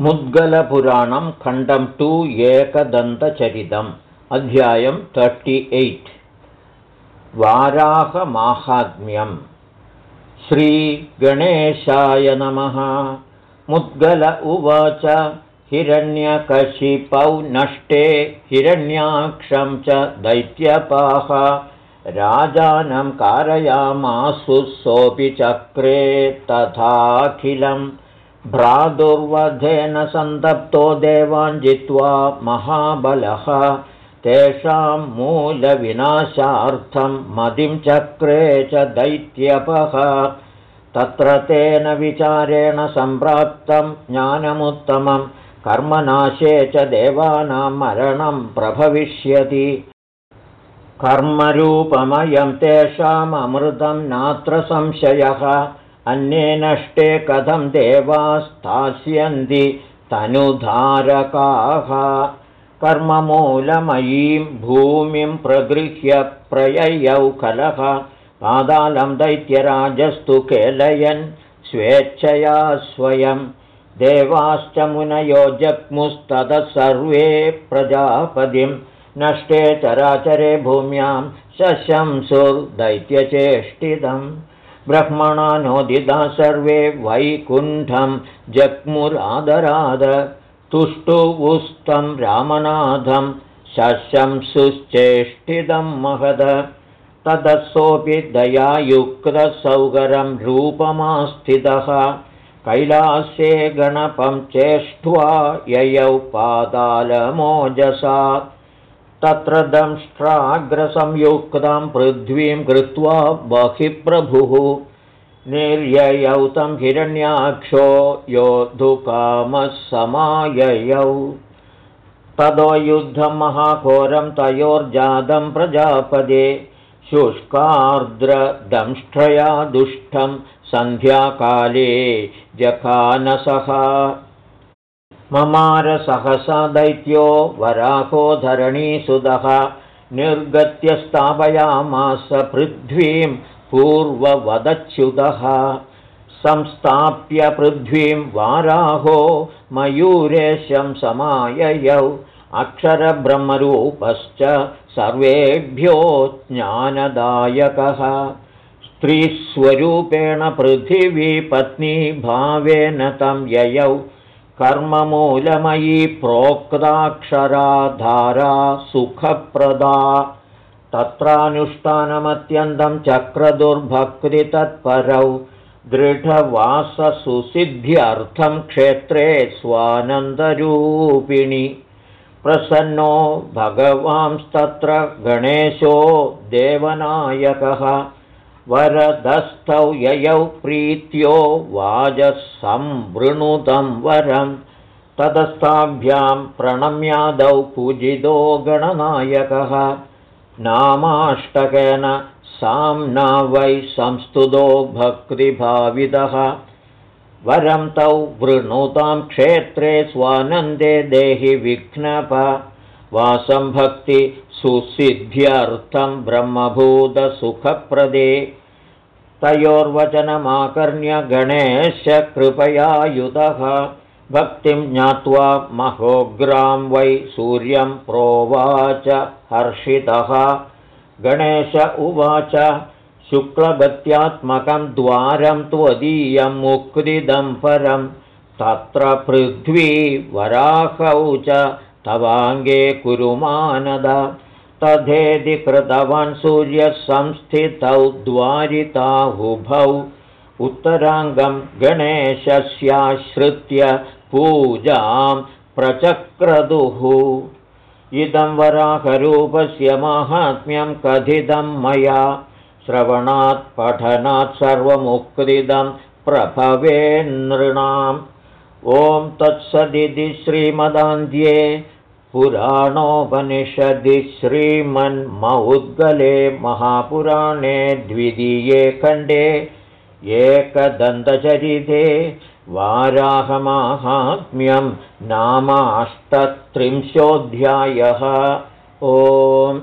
मुद्गलपुराणं खण्डं टु एकदन्तचरितम् अध्यायं तर्टि एय्ट् वाराहमाहात्म्यं श्रीगणेशाय नमः। मुद्गल उवाच हिरण्यकशिपौ नष्टे हिरण्याक्षं च दैत्यपाः राजानं कारयामासु सोऽपि चक्रे तथाखिलम् भ्रातुर्वधेन सन्तप्तो देवान् जित्वा महाबलः। तेषां मूलविनाशार्थं मदिं चक्रे च दैत्यपः। तत्र तेन विचारेण सम्प्राप्तं ज्ञानमुत्तमं। कर्मनाशे च देवानां मरणं प्रभविष्यति। कर्मरूपमयं तेषाममृतं नात्र संशयः अन्ये नष्टे कथं देवास्तास्यन्ति तनुधारकाः। कर्ममूलमयीं भूमिं प्रगृह्य प्रययौ खलः पादालं दैत्यराजस्तु केलयन् स्वेच्छया स्वयं। देवाश्च मुनयो जग्मुस्ततः सर्वे प्रजापदिं नष्टे चराचरे भूम्यां शशंसुर्दैत्यचेष्टितम् ब्रह्मणा नोदिता सर्वे वैकुण्ठं जग्मुरादराद तुष्टुवुस्तं रामनाथं शशंसुश्चेष्टितं महद। तदसोऽपि दयायुक्तसौगरं रूपमास्थितः। कैलास्ये गणपं चेष्ट्वा ययौ पादालमोजसा तत्र दंष्ट्राग्रसंयुक्तां पृथ्वीं कृत्वा बहिप्रभुः निर्ययौ तं हिरण्याक्षो योद्धुकामः समाययौ ततो युद्धं महाघोरं तयोर्जातं प्रजापदे। शुष्कार्द्रदंष्ट्रया दुष्टं सन्ध्याकाले जखानसः ममारसहसा दैत्यो वराहो धरणीसुदः निर्गत्य स्थापयामास पृथ्वीं पूर्ववदच्युतः। संस्थाप्य पृथ्वीं वाराहो मयूरेशं समाययौ अक्षरब्रह्मरूपश्च सर्वेभ्यो ज्ञानदायकः। स्त्रीस्वरूपेण पृथिवीपत्नीभावेन तं ययौ कर्ममूलमयी प्रोक्ताक्षराधारा सुखप्रदा। तत्रानुष्ठानमत्यन्तं चक्रदुर्भक्तितत्परौ दृढवाससुसिद्ध्यर्थं क्षेत्रे स्वानन्दरूपिणि। प्रसन्नो भगवांस्तत्र गणेशो देवनायकः वरदस्थौ ययौ प्रीत्यो वाजः संवृणुतं वरं ततस्ताभ्यां प्रणम्यादौ पूजितो गणनायकः नामाष्टकेन साम्ना वै संस्तुतो भक्तिभाविदः वरं तौ वृणुतां क्षेत्रे स्वानन्दे देहि विघ्नप वासं भक्ति सुसिद्ध्यर्थं ब्रह्मभूतसुखप्रदे। तयोर्वचनमाकर्ण्य गणेशकृपयायुतः भक्तिं ज्ञात्वा महोग्रां वै सूर्यं प्रोवाच हर्षितः। गणेश उवाच शुक्लगत्यात्मकं द्वारं त्वदीयं मुक्तिदं परं तत्र पृथ्वी वराहौ च तवाङ्गे कुरुमानद तथेति कृतवान् सूर्यः संस्थितौ द्वारिताहुभौ। उत्तराङ्गं गणेशस्याश्रित्य पूजां प्रचक्रदुः। इदं वराहरूपस्य माहात्म्यं कथितं मया। श्रवणात् पठनात् सर्वमुक्तिदं प्रभवेन्नृणाम् ॐ तत्सदिति श्रीमदान्ध्ये पुराणोपनिषदि श्रीमन्मौद्गले महापुराणे द्वितीये खण्डे एकदन्तचरिते वाराहमाहात्म्यं नामाष्टत्रिंशोऽध्यायः। ओम्